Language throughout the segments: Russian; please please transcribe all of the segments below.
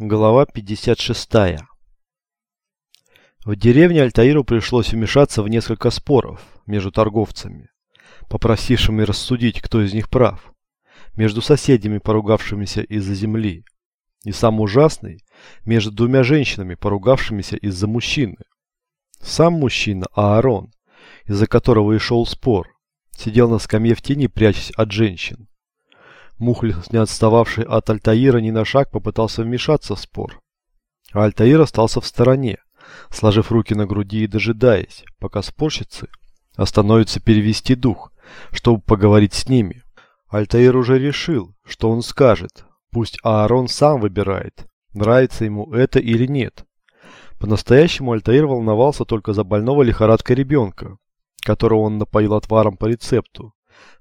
Глава 56. В деревне Альтаиру пришлось вмешаться в несколько споров между торговцами, попросившими рассудить, кто из них прав, между соседями, поругавшимися из-за земли, и сам ужасный, между двумя женщинами, поругавшимися из-за мужчины. Сам мужчина, Аарон, из-за которого и шел спор, сидел на скамье в тени, прячась от женщин. Мухлис, не отстававший от Альтаира ни на шаг, попытался вмешаться в спор. А Альтаир остался в стороне, сложив руки на груди и дожидаясь, пока спорщицы остановятся перевести дух, чтобы поговорить с ними. Альтаир уже решил, что он скажет, пусть Аарон сам выбирает, нравится ему это или нет. По-настоящему Альтаир волновался только за больного лихорадкой ребенка, которого он напоил отваром по рецепту,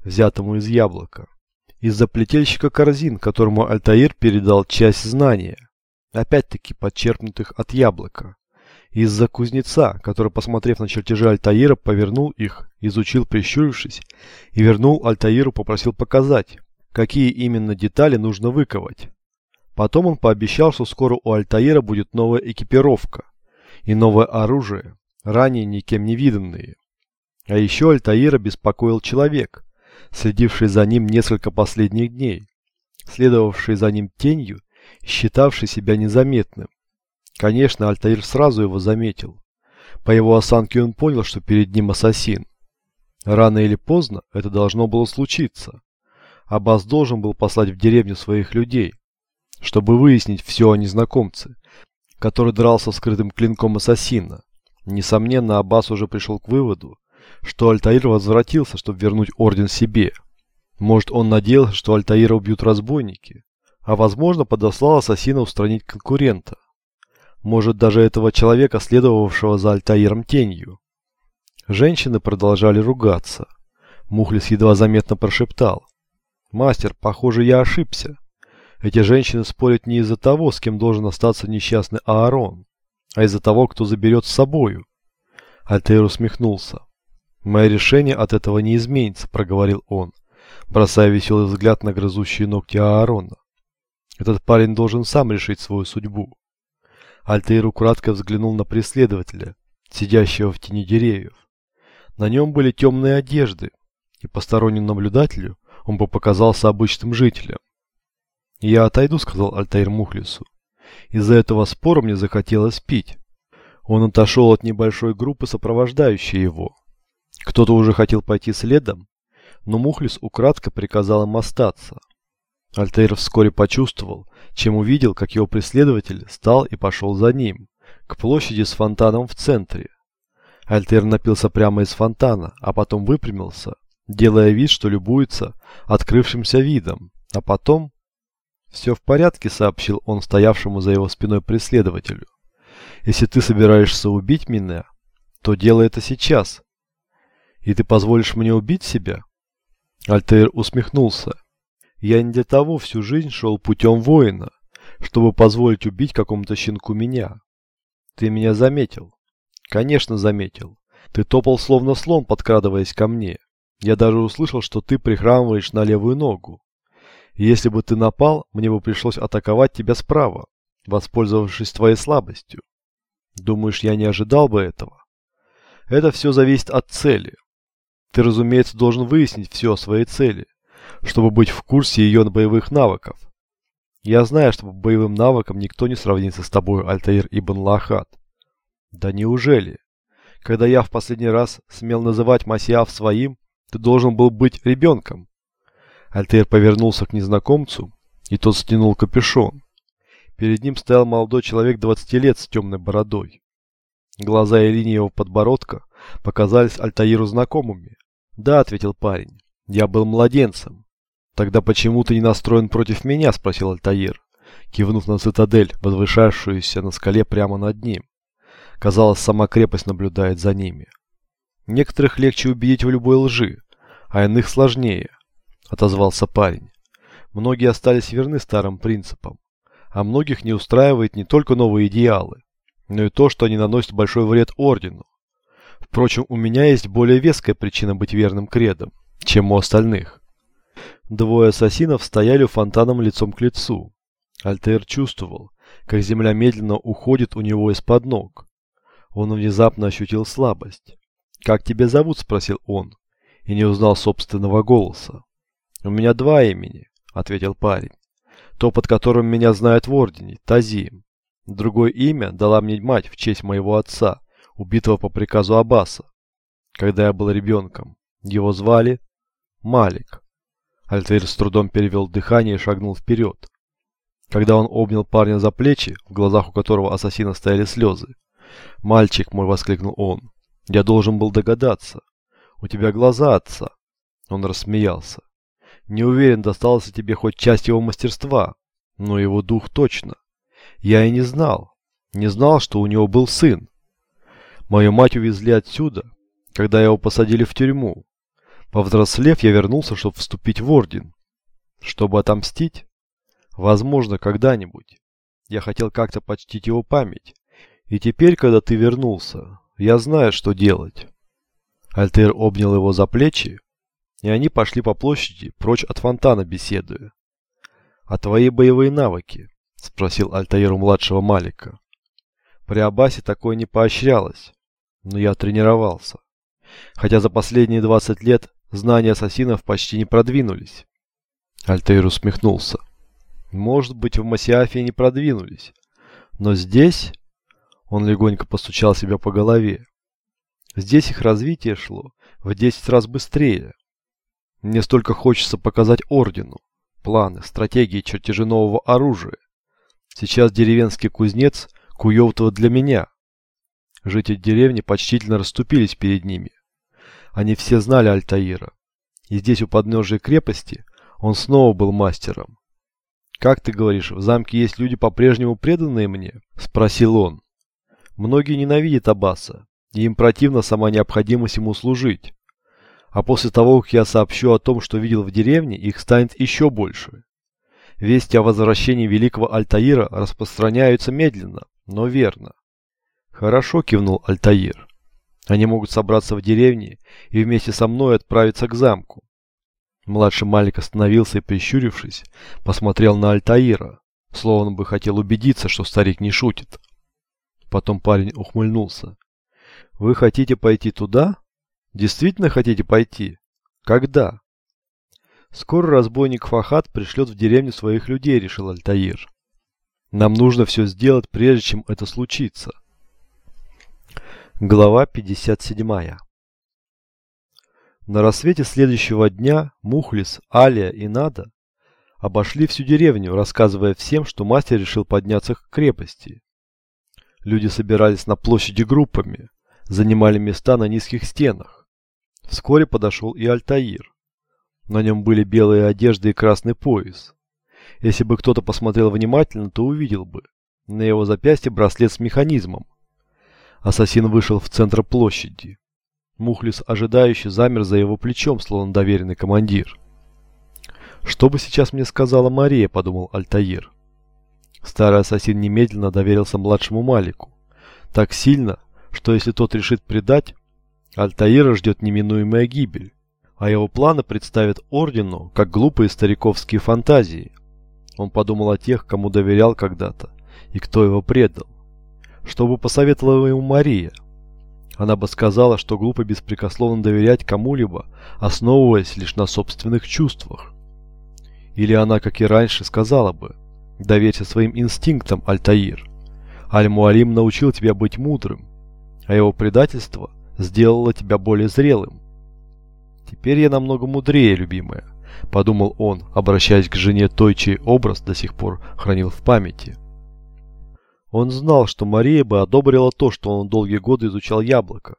взятому из яблока из-за плетельщика корзин, которому Альтаир передал часть знания, опять-таки подчеркнутых от яблока, из-за кузнеца, который, посмотрев на чертежи Альтаира, повернул их, изучил прищурившись, и вернул Альтаиру, попросил показать, какие именно детали нужно выковать. Потом он пообещал, что скоро у Альтаира будет новая экипировка и новое оружие, ранее никем не виданные. А еще Альтаира беспокоил человек, следивший за ним несколько последних дней, следовавший за ним тенью считавший себя незаметным. Конечно, Альтаир сразу его заметил. По его осанке он понял, что перед ним ассасин. Рано или поздно это должно было случиться. Аббас должен был послать в деревню своих людей, чтобы выяснить все о незнакомце, который дрался скрытым клинком ассасина. Несомненно, Аббас уже пришел к выводу, что Альтаир возвратился, чтобы вернуть орден себе. Может, он надеялся, что Альтаира убьют разбойники, а возможно, подослал ассасина устранить конкурента. Может, даже этого человека, следовавшего за Альтаиром тенью. Женщины продолжали ругаться. Мухлис едва заметно прошептал. «Мастер, похоже, я ошибся. Эти женщины спорят не из-за того, с кем должен остаться несчастный Аарон, а из-за того, кто заберет с собою». Альтаир усмехнулся. «Мое решение от этого не изменится», – проговорил он, бросая веселый взгляд на грызущие ногти Аарона. «Этот парень должен сам решить свою судьбу». Альтаир украдко взглянул на преследователя, сидящего в тени деревьев. На нем были темные одежды, и постороннему наблюдателю он бы показался обычным жителем. «Я отойду», — сказал Альтаир Мухлису. «Из-за этого спора мне захотелось пить». Он отошел от небольшой группы, сопровождающей его. Кто-то уже хотел пойти следом, но Мухлис украдко приказал им остаться. Альтаир вскоре почувствовал, чем увидел, как его преследователь стал и пошел за ним, к площади с фонтаном в центре. Альтаир напился прямо из фонтана, а потом выпрямился, делая вид, что любуется открывшимся видом, а потом... «Все в порядке», — сообщил он стоявшему за его спиной преследователю. «Если ты собираешься убить меня, то делай это сейчас, и ты позволишь мне убить себя? Альтаир усмехнулся. Я не для того всю жизнь шел путем воина, чтобы позволить убить какому-то щенку меня. Ты меня заметил. Конечно, заметил. Ты топал словно слон, подкрадываясь ко мне. Я даже услышал, что ты прихрамываешь на левую ногу. Если бы ты напал, мне бы пришлось атаковать тебя справа, воспользовавшись твоей слабостью. Думаешь, я не ожидал бы этого? Это все зависит от цели. Ты, разумеется, должен выяснить все о своей цели, чтобы быть в курсе ее боевых навыков. Я знаю, что по боевым навыкам никто не сравнится с тобой, Альтаир Ибн Лахат. Да неужели? Когда я в последний раз смел называть Масиаф своим, ты должен был быть ребенком. Альтаир повернулся к незнакомцу, и тот стянул капюшон. Перед ним стоял молодой человек 20 лет с темной бородой. Глаза и линии его подбородка показались Альтаиру знакомыми. «Да», — ответил парень, — «я был младенцем». «Тогда почему ты не настроен против меня?» — спросил Альтаир, кивнув на цитадель, возвышавшуюся на скале прямо над ним. Казалось, сама крепость наблюдает за ними. «Некоторых легче убедить в любой лжи, а иных сложнее», — отозвался парень. «Многие остались верны старым принципам, а многих не устраивает не только новые идеалы, но и то, что они наносят большой вред Ордену. Впрочем, у меня есть более веская причина быть верным кредом, чем у остальных. Двое ассасинов стояли фонтаном лицом к лицу. Альтер чувствовал, как земля медленно уходит у него из-под ног. Он внезапно ощутил слабость. «Как тебя зовут?» – спросил он, и не узнал собственного голоса. «У меня два имени», – ответил парень. «То, под которым меня знают в Ордене, Тазим. Другое имя дала мне мать в честь моего отца, убитого по приказу Аббаса, когда я был ребенком. Его звали Малик». Альтаир с трудом перевел дыхание и шагнул вперед. Когда он обнял парня за плечи, в глазах у которого ассасина стояли слезы. «Мальчик мой!» — воскликнул он. «Я должен был догадаться. У тебя глаза отца!» Он рассмеялся. «Не уверен, достался тебе хоть часть его мастерства, но его дух точно. Я и не знал. Не знал, что у него был сын. Мою мать увезли отсюда, когда его посадили в тюрьму. Повзрослев, я вернулся, чтобы вступить в орден. Чтобы отомстить? Возможно, когда-нибудь. Я хотел как-то почтить его память. И теперь, когда ты вернулся, я знаю, что делать. Альтер обнял его за плечи, и они пошли по площади, прочь от фонтана, беседуя. «А твои боевые навыки?» – спросил Альтаир у младшего Малика. При Абасе такое не поощрялось, но я тренировался. Хотя за последние 20 лет знания ассасинов почти не продвинулись. Альтаир усмехнулся. Может быть, в Масиафе не продвинулись. Но здесь... Он легонько постучал себя по голове. Здесь их развитие шло в 10 раз быстрее. Мне столько хочется показать ордену. Планы, стратегии, чертежи нового оружия. Сейчас деревенский кузнец Куевтова для меня. Жители деревни почтительно расступились перед ними. Они все знали Альтаира. И здесь у подножия крепости он снова был мастером. «Как ты говоришь, в замке есть люди, по-прежнему преданные мне?» – спросил он. «Многие ненавидят Аббаса, и им противна сама необходимость ему служить. А после того, как я сообщу о том, что видел в деревне, их станет еще больше. Вести о возвращении великого Альтаира распространяются медленно, но верно». «Хорошо», – кивнул Альтаир. «Они могут собраться в деревне и вместе со мной отправиться к замку. Младший Малик остановился и, прищурившись, посмотрел на Альтаира, словно бы хотел убедиться, что старик не шутит. Потом парень ухмыльнулся. «Вы хотите пойти туда? Действительно хотите пойти? Когда?» «Скоро разбойник Фахат пришлет в деревню своих людей», — решил Альтаир. «Нам нужно все сделать, прежде чем это случится». Глава 57 на рассвете следующего дня Мухлис, Алия и Нада обошли всю деревню, рассказывая всем, что мастер решил подняться к крепости. Люди собирались на площади группами, занимали места на низких стенах. Вскоре подошел и Альтаир. На нем были белые одежды и красный пояс. Если бы кто-то посмотрел внимательно, то увидел бы. На его запястье браслет с механизмом. Ассасин вышел в центр площади. Мухлис ожидающе замер за его плечом, словно доверенный командир. «Что бы сейчас мне сказала Мария?» – подумал Альтаир. Старый ассасин немедленно доверился младшему Малику. Так сильно, что если тот решит предать, Альтаира ждет неминуемая гибель, а его планы представят Ордену как глупые стариковские фантазии. Он подумал о тех, кому доверял когда-то, и кто его предал. Что бы посоветовала ему Мария – она бы сказала, что глупо беспрекословно доверять кому-либо, основываясь лишь на собственных чувствах. Или она, как и раньше, сказала бы, доверься своим инстинктам, Альтаир. Аль-Муалим научил тебя быть мудрым, а его предательство сделало тебя более зрелым. Теперь я намного мудрее, любимая, подумал он, обращаясь к жене той, чей образ до сих пор хранил в памяти. Он знал, что Мария бы одобрила то, что он долгие годы изучал яблоко,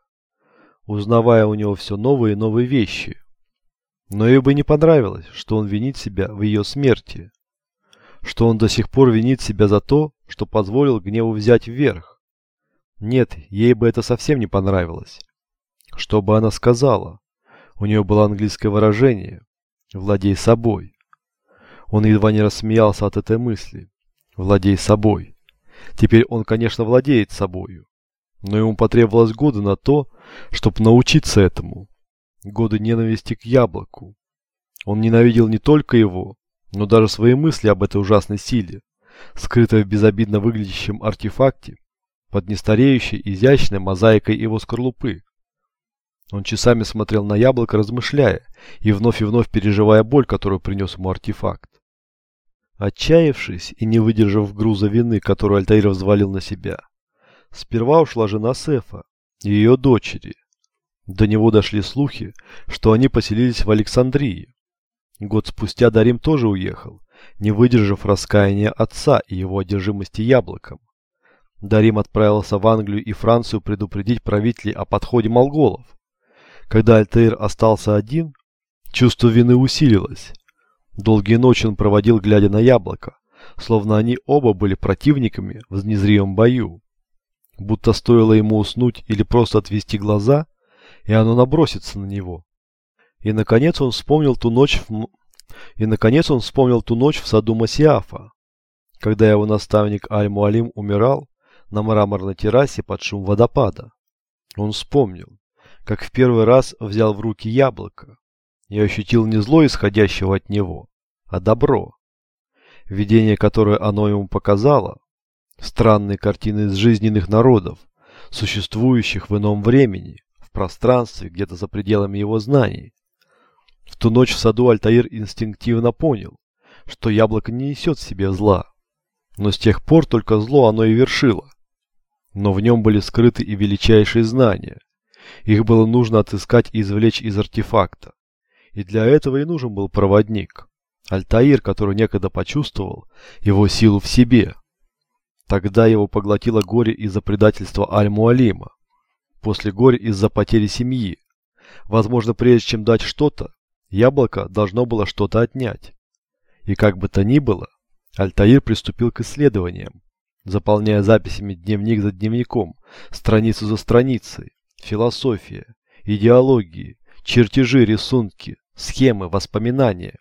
узнавая у него все новые и новые вещи. Но ей бы не понравилось, что он винит себя в ее смерти, что он до сих пор винит себя за то, что позволил гневу взять вверх. Нет, ей бы это совсем не понравилось. Что бы она сказала? У нее было английское выражение «владей собой». Он едва не рассмеялся от этой мысли «владей собой». Теперь он, конечно, владеет собою. Но ему потребовалось годы на то, чтобы научиться этому. Годы ненависти к яблоку. Он ненавидел не только его, но даже свои мысли об этой ужасной силе, скрытое в безобидно выглядящем артефакте, под нестареющей, изящной мозаикой его скорлупы. Он часами смотрел на яблоко, размышляя, и вновь и вновь переживая боль, которую принес ему артефакт. Отчаявшись и не выдержав груза вины, которую Альтаир взвалил на себя, сперва ушла жена Сефа и ее дочери. До него дошли слухи, что они поселились в Александрии. Год спустя Дарим тоже уехал, не выдержав раскаяния отца и его одержимости яблоком. Дарим отправился в Англию и Францию предупредить правителей о подходе монголов. Когда Альтаир остался один, чувство вины усилилось. Долгие ночи он проводил, глядя на яблоко, словно они оба были противниками в незримом бою. Будто стоило ему уснуть или просто отвести глаза, и оно набросится на него. И наконец он вспомнил ту ночь в... И наконец он вспомнил ту ночь в саду Масиафа, когда его наставник Аль-Муалим умирал на мраморной террасе под шум водопада. Он вспомнил, как в первый раз взял в руки яблоко и ощутил не зло, исходящего от него, а добро. Видение, которое оно ему показало, странные картины из жизненных народов, существующих в ином времени, в пространстве, где-то за пределами его знаний. В ту ночь в саду Альтаир инстинктивно понял, что яблоко не несет в себе зла, но с тех пор только зло оно и вершило. Но в нем были скрыты и величайшие знания, их было нужно отыскать и извлечь из артефакта. И для этого и нужен был проводник. Альтаир, который некогда почувствовал его силу в себе. Тогда его поглотило горе из-за предательства Аль-Муалима. После горя из-за потери семьи. Возможно, прежде чем дать что-то, яблоко должно было что-то отнять. И как бы то ни было, Альтаир приступил к исследованиям, заполняя записями дневник за дневником, страницу за страницей, Философия, идеологии, чертежи, рисунки, схемы, воспоминания.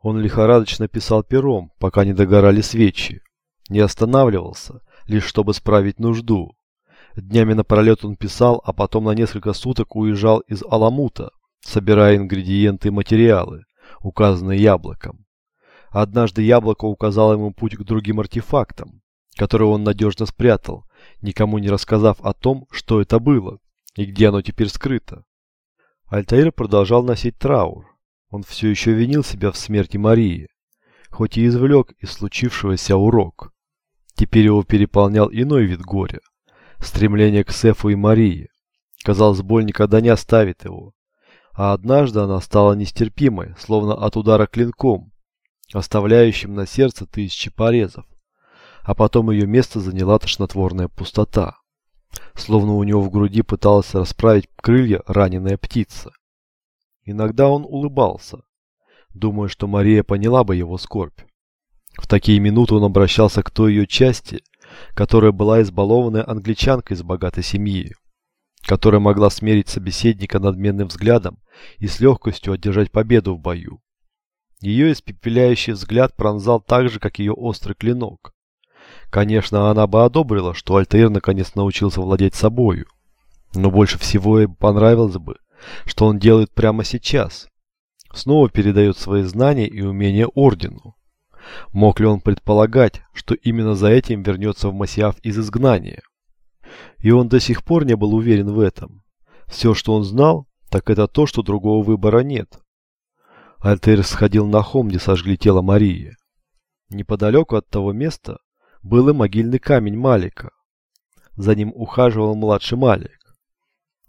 Он лихорадочно писал пером, пока не догорали свечи. Не останавливался, лишь чтобы справить нужду. Днями напролет он писал, а потом на несколько суток уезжал из Аламута, собирая ингредиенты и материалы, указанные яблоком. Однажды яблоко указало ему путь к другим артефактам, которые он надежно спрятал, никому не рассказав о том, что это было. И где оно теперь скрыто? Альтаир продолжал носить траур. Он все еще винил себя в смерти Марии, хоть и извлек из случившегося урок. Теперь его переполнял иной вид горя. Стремление к Сефу и Марии. Казалось, боль никогда не оставит его. А однажды она стала нестерпимой, словно от удара клинком, оставляющим на сердце тысячи порезов. А потом ее место заняла тошнотворная пустота словно у него в груди пыталась расправить крылья раненая птица. Иногда он улыбался, думая, что Мария поняла бы его скорбь. В такие минуты он обращался к той ее части, которая была избалованная англичанкой из богатой семьи, которая могла смерить собеседника надменным взглядом и с легкостью одержать победу в бою. Ее испепеляющий взгляд пронзал так же, как ее острый клинок. Конечно, она бы одобрила, что Альтаир наконец научился владеть собою. Но больше всего ей понравилось бы, что он делает прямо сейчас. Снова передает свои знания и умения Ордену. Мог ли он предполагать, что именно за этим вернется в Масиаф из изгнания? И он до сих пор не был уверен в этом. Все, что он знал, так это то, что другого выбора нет. Альтаир сходил на холм, где сожгли тело Марии. Неподалеку от того места, был и могильный камень Малика. За ним ухаживал младший Малик.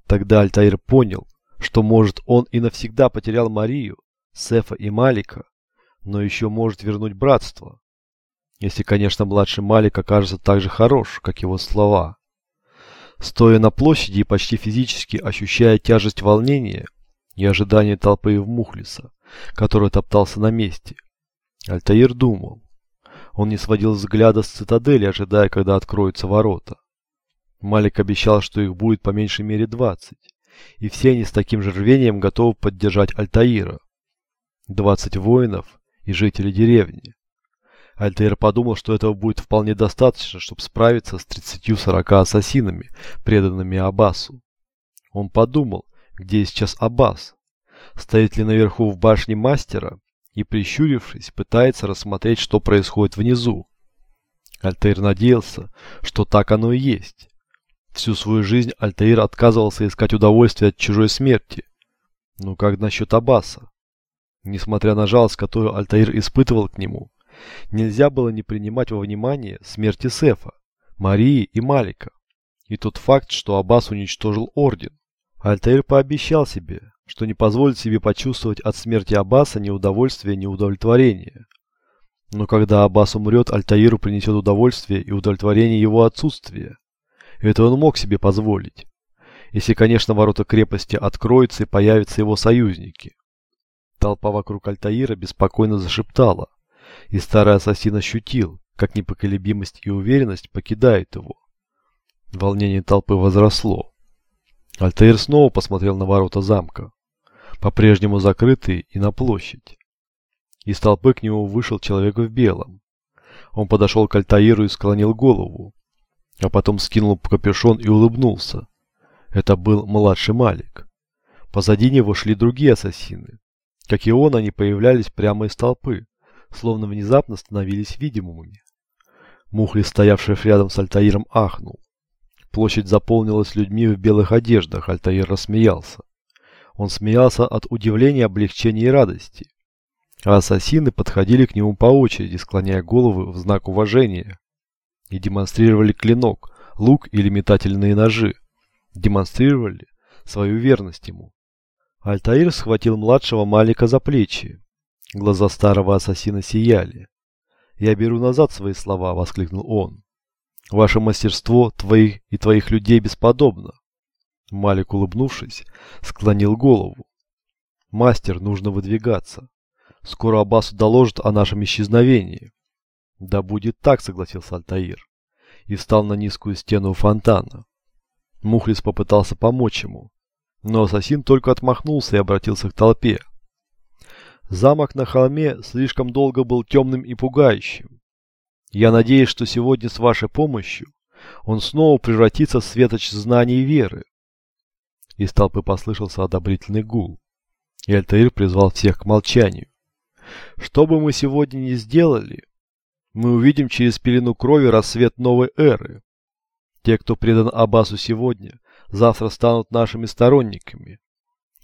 Тогда Альтаир понял, что может он и навсегда потерял Марию, Сефа и Малика, но еще может вернуть братство. Если, конечно, младший Малик окажется так же хорош, как его слова. Стоя на площади и почти физически ощущая тяжесть волнения и ожидания толпы в Мухлиса, который топтался на месте, Альтаир думал, он не сводил взгляда с цитадели, ожидая, когда откроются ворота. Малик обещал, что их будет по меньшей мере двадцать, и все они с таким же рвением готовы поддержать Альтаира. Двадцать воинов и жители деревни. Альтаир подумал, что этого будет вполне достаточно, чтобы справиться с 30-40 ассасинами, преданными Аббасу. Он подумал, где сейчас Аббас. Стоит ли наверху в башне мастера и, прищурившись, пытается рассмотреть, что происходит внизу. Альтаир надеялся, что так оно и есть. Всю свою жизнь Альтаир отказывался искать удовольствие от чужой смерти. Ну как насчет Аббаса? Несмотря на жалость, которую Альтаир испытывал к нему, нельзя было не принимать во внимание смерти Сефа, Марии и Малика. И тот факт, что Аббас уничтожил Орден. Альтаир пообещал себе, что не позволит себе почувствовать от смерти Аббаса ни удовольствия, ни удовлетворения. Но когда Аббас умрет, Альтаиру принесет удовольствие и удовлетворение его отсутствия. Это он мог себе позволить. Если, конечно, ворота крепости откроются и появятся его союзники. Толпа вокруг Альтаира беспокойно зашептала, и старый ассасин ощутил, как непоколебимость и уверенность покидают его. Волнение толпы возросло. Альтаир снова посмотрел на ворота замка, по-прежнему закрытые и на площадь. Из толпы к нему вышел человек в белом. Он подошел к Альтаиру и склонил голову, а потом скинул капюшон и улыбнулся. Это был младший Малик. Позади него шли другие ассасины. Как и он, они появлялись прямо из толпы, словно внезапно становились видимыми. Мухли, стоявший рядом с Альтаиром, ахнул. Площадь заполнилась людьми в белых одеждах, Альтаир рассмеялся. Он смеялся от удивления, облегчения и радости а ассасины подходили к нему по очереди, склоняя головы в знак уважения, и демонстрировали клинок, лук или метательные ножи, демонстрировали свою верность ему. Альтаир схватил младшего Малика за плечи. Глаза старого ассасина сияли. «Я беру назад свои слова», — воскликнул он. «Ваше мастерство твоих и твоих людей бесподобно». Малик, улыбнувшись, склонил голову. «Мастер, нужно выдвигаться. Скоро Аббасу доложат о нашем исчезновении. Да будет так, согласился Альтаир. И встал на низкую стену у фонтана. Мухлис попытался помочь ему. Но ассасин только отмахнулся и обратился к толпе. Замок на холме слишком долго был темным и пугающим. Я надеюсь, что сегодня с вашей помощью он снова превратится в светоч знаний и веры. Из толпы послышался одобрительный гул, и Альтаир призвал всех к молчанию. Что бы мы сегодня ни сделали, мы увидим через пелену крови рассвет новой эры. Те, кто предан Аббасу сегодня, завтра станут нашими сторонниками.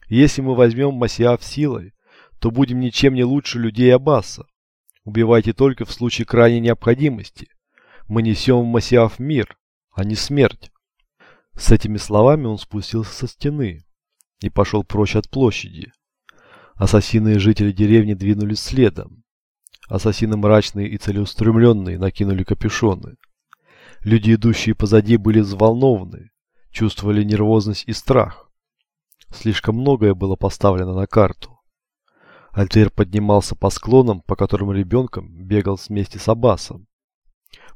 Если мы возьмем Масиаф силой, то будем ничем не лучше людей Аббаса. Убивайте только в случае крайней необходимости. Мы несем в Масиаф мир, а не смерть. С этими словами он спустился со стены и пошел прочь от площади. Ассасины и жители деревни двинулись следом. Ассасины мрачные и целеустремленные накинули капюшоны. Люди, идущие позади, были взволнованы, чувствовали нервозность и страх. Слишком многое было поставлено на карту. Альтер поднимался по склонам, по которым ребенком бегал вместе с Аббасом.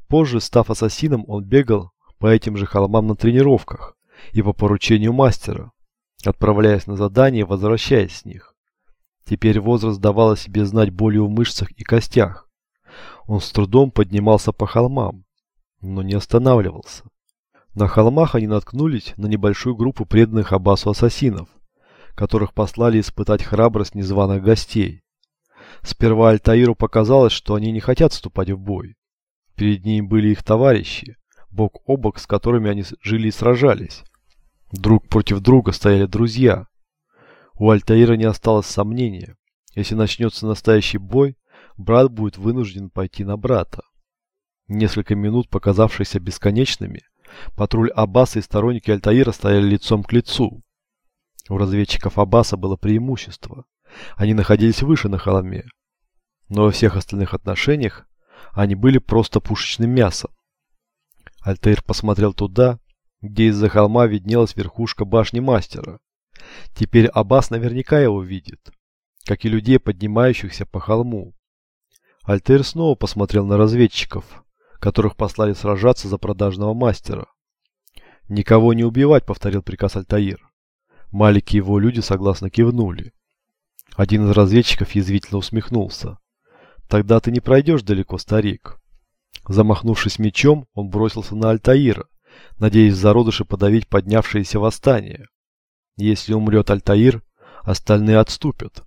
Позже, став ассасином, он бегал по этим же холмам на тренировках и по поручению мастера, отправляясь на задания и возвращаясь с них. Теперь возраст давал о себе знать болью в мышцах и костях. Он с трудом поднимался по холмам, но не останавливался. На холмах они наткнулись на небольшую группу преданных Аббасу ассасинов, которых послали испытать храбрость незваных гостей. Сперва Альтаиру показалось, что они не хотят вступать в бой. Перед ними были их товарищи, бок о бок с которыми они жили и сражались. Друг против друга стояли друзья, у Альтаира не осталось сомнения. Если начнется настоящий бой, брат будет вынужден пойти на брата. Несколько минут, показавшиеся бесконечными, патруль Аббаса и сторонники Альтаира стояли лицом к лицу. У разведчиков Аббаса было преимущество. Они находились выше на холме. Но во всех остальных отношениях они были просто пушечным мясом. Альтаир посмотрел туда, где из-за холма виднелась верхушка башни мастера. Теперь Аббас наверняка его видит, как и людей, поднимающихся по холму. Альтер снова посмотрел на разведчиков, которых послали сражаться за продажного мастера. «Никого не убивать», — повторил приказ Альтаир. Малики и его люди согласно кивнули. Один из разведчиков язвительно усмехнулся. «Тогда ты не пройдешь далеко, старик». Замахнувшись мечом, он бросился на Альтаира, надеясь в зародыше подавить поднявшееся восстание. Если умрет Альтаир, остальные отступят.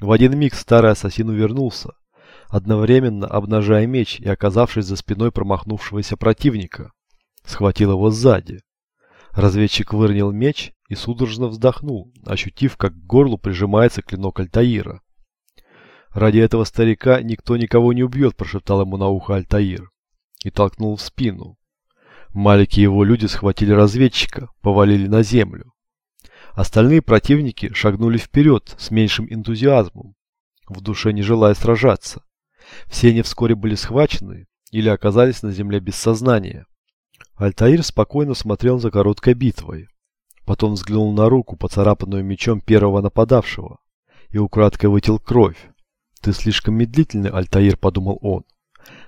В один миг старый ассасин увернулся, одновременно обнажая меч и оказавшись за спиной промахнувшегося противника. Схватил его сзади. Разведчик выронил меч и судорожно вздохнул, ощутив, как к горлу прижимается клинок Альтаира. «Ради этого старика никто никого не убьет», – прошептал ему на ухо Альтаир и толкнул в спину. Малик и его люди схватили разведчика, повалили на землю. Остальные противники шагнули вперед с меньшим энтузиазмом, в душе не желая сражаться. Все они вскоре были схвачены или оказались на земле без сознания. Альтаир спокойно смотрел за короткой битвой. Потом взглянул на руку, поцарапанную мечом первого нападавшего, и украдкой вытел кровь. «Ты слишком медлительный, Альтаир», — подумал он.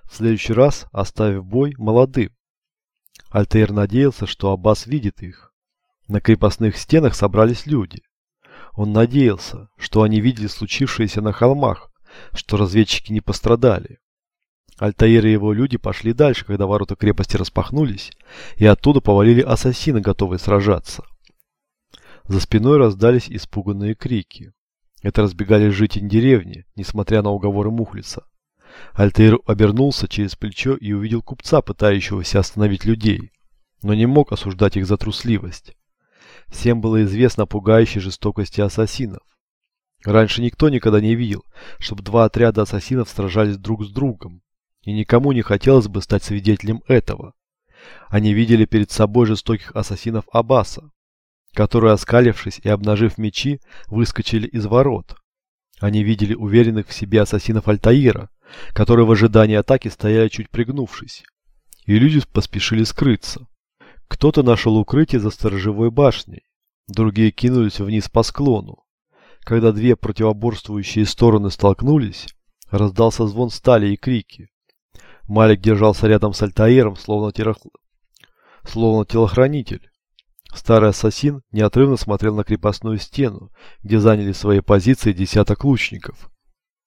«В следующий раз оставив бой молодым». Альтаир надеялся, что Аббас видит их. На крепостных стенах собрались люди. Он надеялся, что они видели случившееся на холмах, что разведчики не пострадали. Альтаир и его люди пошли дальше, когда ворота крепости распахнулись, и оттуда повалили ассасины, готовые сражаться. За спиной раздались испуганные крики. Это разбегались жители деревни, несмотря на уговоры Мухлиса. Альтаир обернулся через плечо и увидел купца, пытающегося остановить людей, но не мог осуждать их за трусливость. Всем было известно о пугающей жестокости ассасинов. Раньше никто никогда не видел, чтобы два отряда ассасинов сражались друг с другом, и никому не хотелось бы стать свидетелем этого. Они видели перед собой жестоких ассасинов Аббаса, которые, оскалившись и обнажив мечи, выскочили из ворот. Они видели уверенных в себе ассасинов Альтаира, которые в ожидании атаки стояли чуть пригнувшись. И люди поспешили скрыться. Кто-то нашел укрытие за сторожевой башней, другие кинулись вниз по склону. Когда две противоборствующие стороны столкнулись, раздался звон стали и крики. Малик держался рядом с Альтаиром, словно, терох... словно телохранитель. Старый ассасин неотрывно смотрел на крепостную стену, где заняли свои позиции десяток лучников.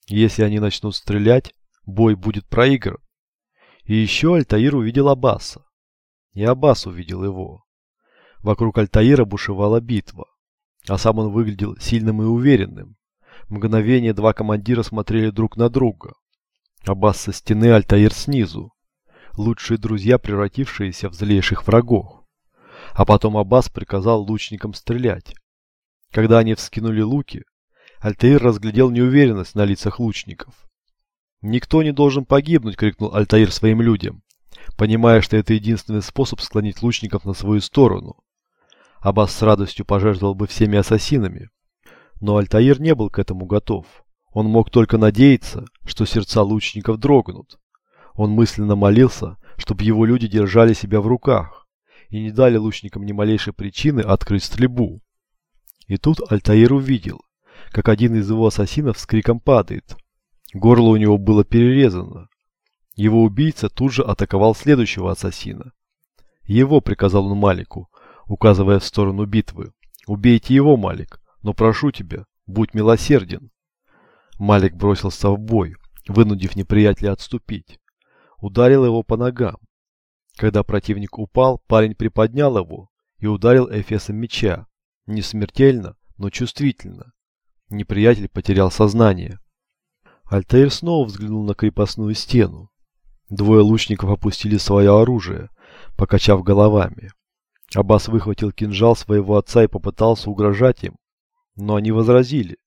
Если они начнут стрелять, бой будет проигран. И еще Альтаир увидел Аббаса. И Аббас увидел его. Вокруг Альтаира бушевала битва, а сам он выглядел сильным и уверенным. Мгновение два командира смотрели друг на друга. Аббас со стены, Альтаир снизу. Лучшие друзья, превратившиеся в злейших врагов. А потом Аббас приказал лучникам стрелять. Когда они вскинули луки, Альтаир разглядел неуверенность на лицах лучников. «Никто не должен погибнуть!» — крикнул Альтаир своим людям понимая, что это единственный способ склонить лучников на свою сторону. Аббас с радостью пожертвовал бы всеми ассасинами. Но Альтаир не был к этому готов. Он мог только надеяться, что сердца лучников дрогнут. Он мысленно молился, чтобы его люди держали себя в руках и не дали лучникам ни малейшей причины открыть стрельбу. И тут Альтаир увидел, как один из его ассасинов с криком падает. Горло у него было перерезано, его убийца тут же атаковал следующего ассасина. «Его», — приказал он Малику, указывая в сторону битвы. «Убейте его, Малик, но прошу тебя, будь милосерден». Малик бросился в бой, вынудив неприятеля отступить. Ударил его по ногам. Когда противник упал, парень приподнял его и ударил эфесом меча. Не смертельно, но чувствительно. Неприятель потерял сознание. Альтаир снова взглянул на крепостную стену. Двое лучников опустили свое оружие, покачав головами. Аббас выхватил кинжал своего отца и попытался угрожать им, но они возразили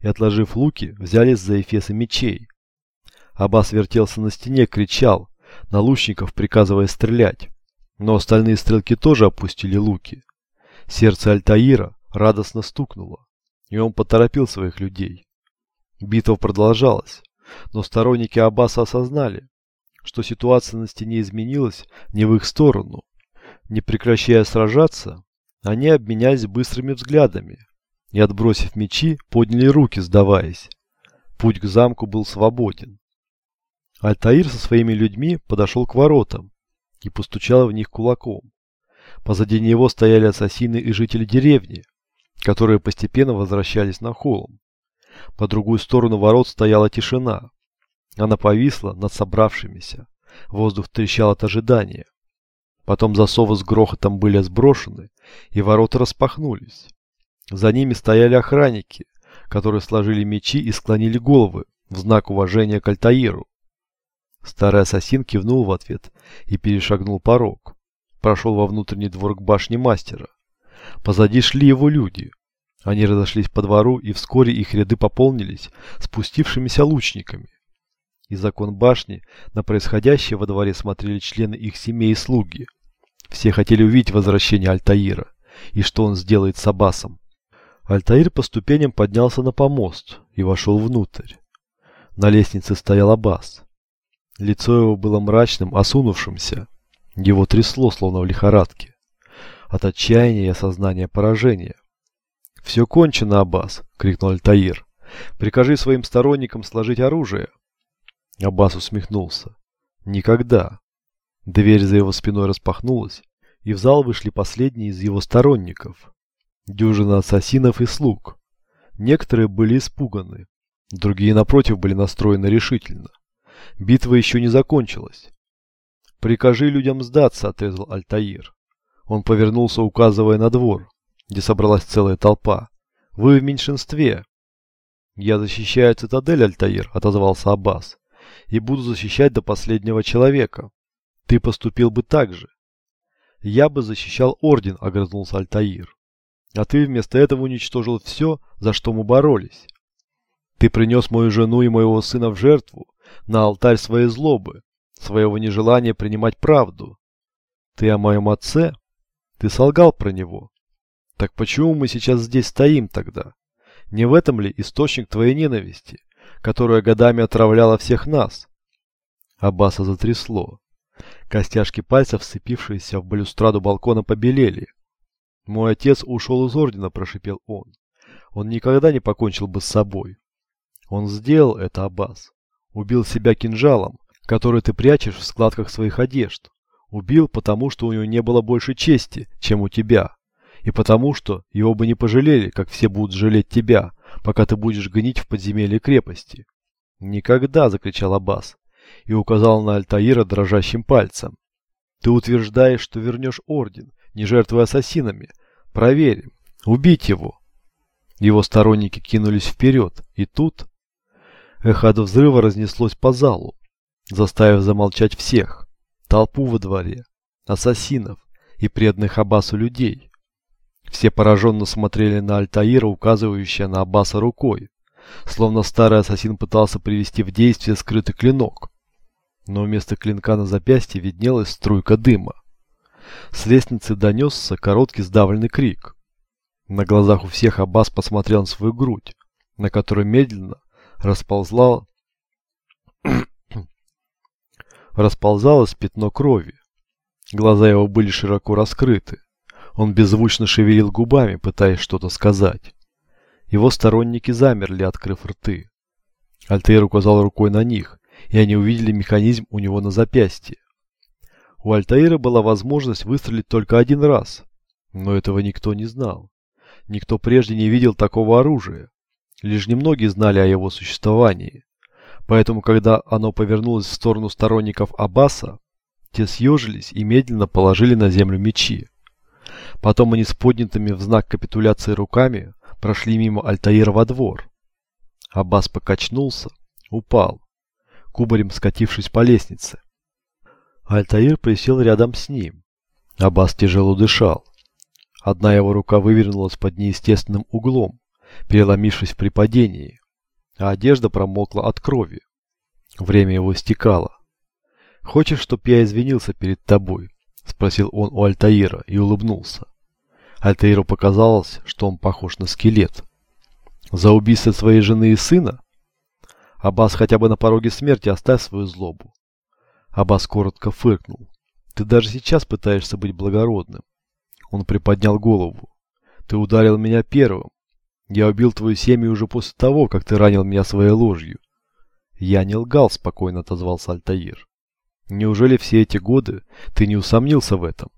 и, отложив луки, взялись за эфесы мечей. Аббас вертелся на стене, кричал, на лучников приказывая стрелять, но остальные стрелки тоже опустили луки. Сердце Альтаира радостно стукнуло, и он поторопил своих людей. Битва продолжалась, но сторонники Аббаса осознали, что ситуация на стене изменилась не в их сторону. Не прекращая сражаться, они обменялись быстрыми взглядами и, отбросив мечи, подняли руки, сдаваясь. Путь к замку был свободен. Альтаир со своими людьми подошел к воротам и постучал в них кулаком. Позади него стояли ассасины и жители деревни, которые постепенно возвращались на холм. По другую сторону ворот стояла тишина. Она повисла над собравшимися. Воздух трещал от ожидания. Потом засовы с грохотом были сброшены, и ворота распахнулись. За ними стояли охранники, которые сложили мечи и склонили головы, в знак уважения к Альтаиру. Старый ассасин кивнул в ответ и перешагнул порог. Прошел во внутренний двор к башне мастера. Позади шли его люди. Они разошлись по двору, и вскоре их ряды пополнились спустившимися лучниками. Из окон башни на происходящее во дворе смотрели члены их семей и слуги. Все хотели увидеть возвращение Альтаира и что он сделает с Аббасом. Альтаир по ступеням поднялся на помост и вошел внутрь. На лестнице стоял Аббас. Лицо его было мрачным, осунувшимся. Его трясло, словно в лихорадке. От отчаяния и осознания поражения. «Все кончено, Аббас!» — крикнул Альтаир. «Прикажи своим сторонникам сложить оружие!» Аббас усмехнулся. «Никогда!» Дверь за его спиной распахнулась, и в зал вышли последние из его сторонников. Дюжина ассасинов и слуг. Некоторые были испуганы, другие, напротив, были настроены решительно. Битва еще не закончилась. «Прикажи людям сдаться», — отрезал Альтаир. Он повернулся, указывая на двор, где собралась целая толпа. «Вы в меньшинстве». «Я защищаю цитадель, Альтаир», — отозвался Аббас, «и буду защищать до последнего человека. Ты поступил бы так же». «Я бы защищал орден», — огрызнулся Альтаир. «А ты вместо этого уничтожил все, за что мы боролись. Ты принес мою жену и моего сына в жертву, на алтарь своей злобы, своего нежелания принимать правду. Ты о моем отце? Ты солгал про него. Так почему мы сейчас здесь стоим тогда? Не в этом ли источник твоей ненависти, которая годами отравляла всех нас? Аббаса затрясло. Костяшки пальцев, сцепившиеся в балюстраду балкона, побелели. «Мой отец ушел из ордена», – прошипел он. «Он никогда не покончил бы с собой». Он сделал это, Аббас. Убил себя кинжалом, который ты прячешь в складках своих одежд. Убил, потому что у него не было больше чести, чем у тебя. И потому что его бы не пожалели, как все будут жалеть тебя, пока ты будешь гнить в подземелье крепости. «Никогда!» – закричал Аббас и указал на Альтаира дрожащим пальцем. «Ты утверждаешь, что вернешь орден, не жертвуя ассасинами. Проверим. Убить его!» Его сторонники кинулись вперед, и тут Эхо от взрыва разнеслось по залу, заставив замолчать всех. Толпу во дворе, ассасинов и преданных Аббасу людей. Все пораженно смотрели на Альтаира, указывающего на Аббаса рукой, словно старый ассасин пытался привести в действие скрытый клинок. Но вместо клинка на запястье виднелась струйка дыма. С лестницы донесся короткий сдавленный крик. На глазах у всех Аббас посмотрел на свою грудь, на которой медленно, расползла... расползалось пятно крови. Глаза его были широко раскрыты. Он беззвучно шевелил губами, пытаясь что-то сказать. Его сторонники замерли, открыв рты. Альтейр указал рукой на них, и они увидели механизм у него на запястье. У Альтаира была возможность выстрелить только один раз, но этого никто не знал. Никто прежде не видел такого оружия. Лишь немногие знали о его существовании. Поэтому, когда оно повернулось в сторону сторонников Аббаса, те съежились и медленно положили на землю мечи. Потом они с поднятыми в знак капитуляции руками прошли мимо Альтаира во двор. Аббас покачнулся, упал, кубарем скатившись по лестнице. Альтаир присел рядом с ним. Аббас тяжело дышал. Одна его рука вывернулась под неестественным углом, переломившись при падении, а одежда промокла от крови. Время его стекало. «Хочешь, чтоб я извинился перед тобой?» – спросил он у Альтаира и улыбнулся. Альтаиру показалось, что он похож на скелет. «За убийство своей жены и сына?» Аббас хотя бы на пороге смерти оставь свою злобу. Аббас коротко фыркнул. «Ты даже сейчас пытаешься быть благородным». Он приподнял голову. «Ты ударил меня первым, я убил твою семью уже после того, как ты ранил меня своей ложью. Я не лгал, спокойно отозвался Альтаир. Неужели все эти годы ты не усомнился в этом?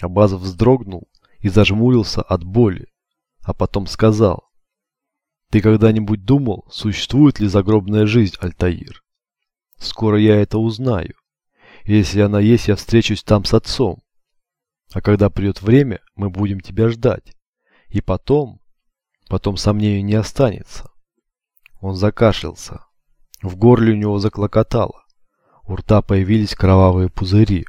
Абазов вздрогнул и зажмурился от боли, а потом сказал. Ты когда-нибудь думал, существует ли загробная жизнь, Альтаир? Скоро я это узнаю. Если она есть, я встречусь там с отцом. А когда придет время, мы будем тебя ждать. И потом, Потом сомнений не останется. Он закашлялся. В горле у него заклокотало. У рта появились кровавые пузыри.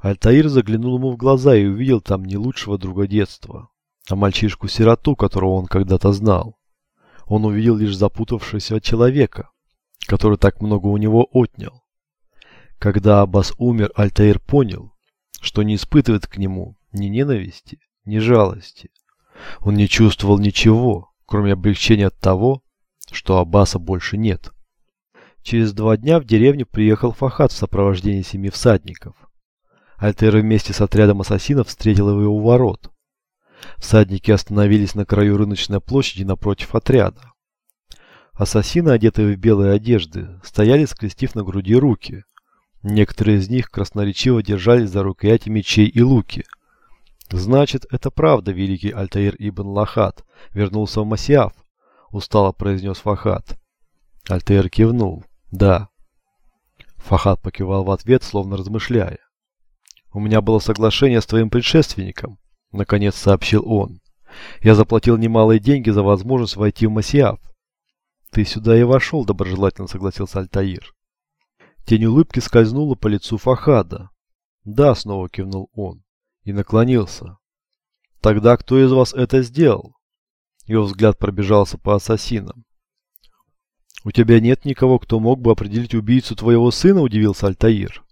Альтаир заглянул ему в глаза и увидел там не лучшего друга детства, а мальчишку-сироту, которого он когда-то знал. Он увидел лишь запутавшегося человека, который так много у него отнял. Когда Аббас умер, Альтаир понял, что не испытывает к нему ни ненависти, ни жалости. Он не чувствовал ничего, кроме облегчения от того, что Аббаса больше нет. Через два дня в деревню приехал Фахад в сопровождении семи всадников. Альтер вместе с отрядом ассасинов встретил его у ворот. Всадники остановились на краю рыночной площади напротив отряда. Ассасины, одетые в белые одежды, стояли, скрестив на груди руки. Некоторые из них красноречиво держались за рукояти мечей и луки. «Значит, это правда, великий Альтаир ибн Лахат вернулся в Масиаф», — устало произнес Фахат. Альтаир кивнул. «Да». Фахат покивал в ответ, словно размышляя. «У меня было соглашение с твоим предшественником», — наконец сообщил он. «Я заплатил немалые деньги за возможность войти в Масиаф. «Ты сюда и вошел», — доброжелательно согласился Альтаир. Тень улыбки скользнула по лицу Фахада. «Да», — снова кивнул он и наклонился. «Тогда кто из вас это сделал?» Его взгляд пробежался по ассасинам. «У тебя нет никого, кто мог бы определить убийцу твоего сына?» – удивился Альтаир.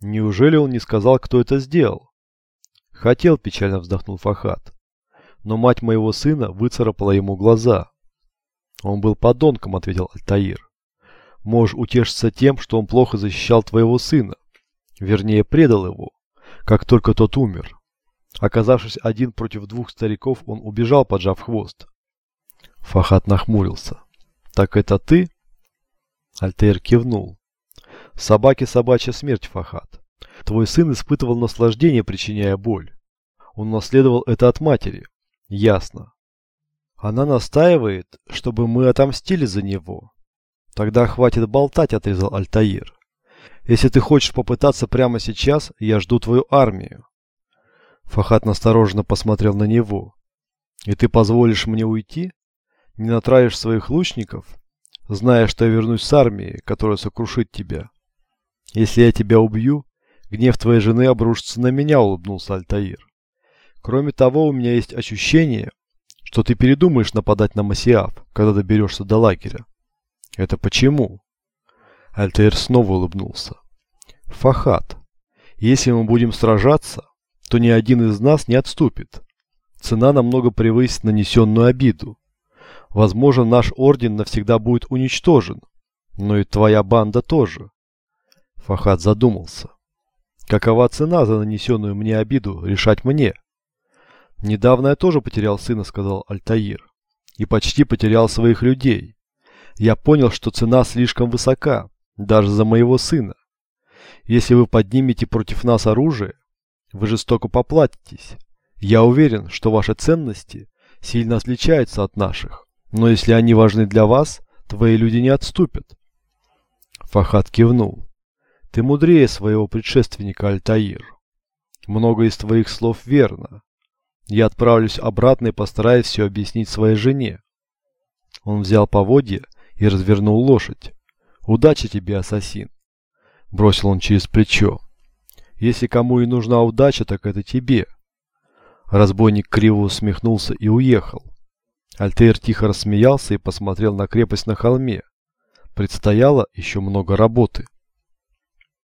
«Неужели он не сказал, кто это сделал?» «Хотел», – печально вздохнул Фахад. «Но мать моего сына выцарапала ему глаза». «Он был подонком», – ответил Альтаир. «Можешь утешиться тем, что он плохо защищал твоего сына. Вернее, предал его, как только тот умер. Оказавшись один против двух стариков, он убежал, поджав хвост». Фахад нахмурился. «Так это ты?» Альтаир кивнул. «Собаке собачья смерть, Фахад. Твой сын испытывал наслаждение, причиняя боль. Он наследовал это от матери. Ясно. Она настаивает, чтобы мы отомстили за него. Тогда хватит болтать, отрезал Альтаир. Если ты хочешь попытаться прямо сейчас, я жду твою армию. Фахат настороженно посмотрел на него. И ты позволишь мне уйти? Не натравишь своих лучников, зная, что я вернусь с армией, которая сокрушит тебя? Если я тебя убью, гнев твоей жены обрушится на меня, улыбнулся Альтаир. Кроме того, у меня есть ощущение, что ты передумаешь нападать на Масиаф, когда доберешься до лагеря. Это почему? Альтаир снова улыбнулся. Фахат, если мы будем сражаться, то ни один из нас не отступит. Цена намного превысит нанесенную обиду. Возможно, наш орден навсегда будет уничтожен, но и твоя банда тоже. Фахат задумался. Какова цена за нанесенную мне обиду, решать мне. «Недавно я тоже потерял сына», — сказал Альтаир. «И почти потерял своих людей. Я понял, что цена слишком высока, даже за моего сына. Если вы поднимете против нас оружие, вы жестоко поплатитесь. Я уверен, что ваши ценности сильно отличаются от наших, но если они важны для вас, твои люди не отступят». Фахат кивнул. «Ты мудрее своего предшественника, Альтаир. Много из твоих слов верно. Я отправлюсь обратно и постараюсь все объяснить своей жене. Он взял поводья и развернул лошадь. Удачи тебе, ассасин. Бросил он через плечо. Если кому и нужна удача, так это тебе. Разбойник криво усмехнулся и уехал. Альтер тихо рассмеялся и посмотрел на крепость на холме. Предстояло еще много работы.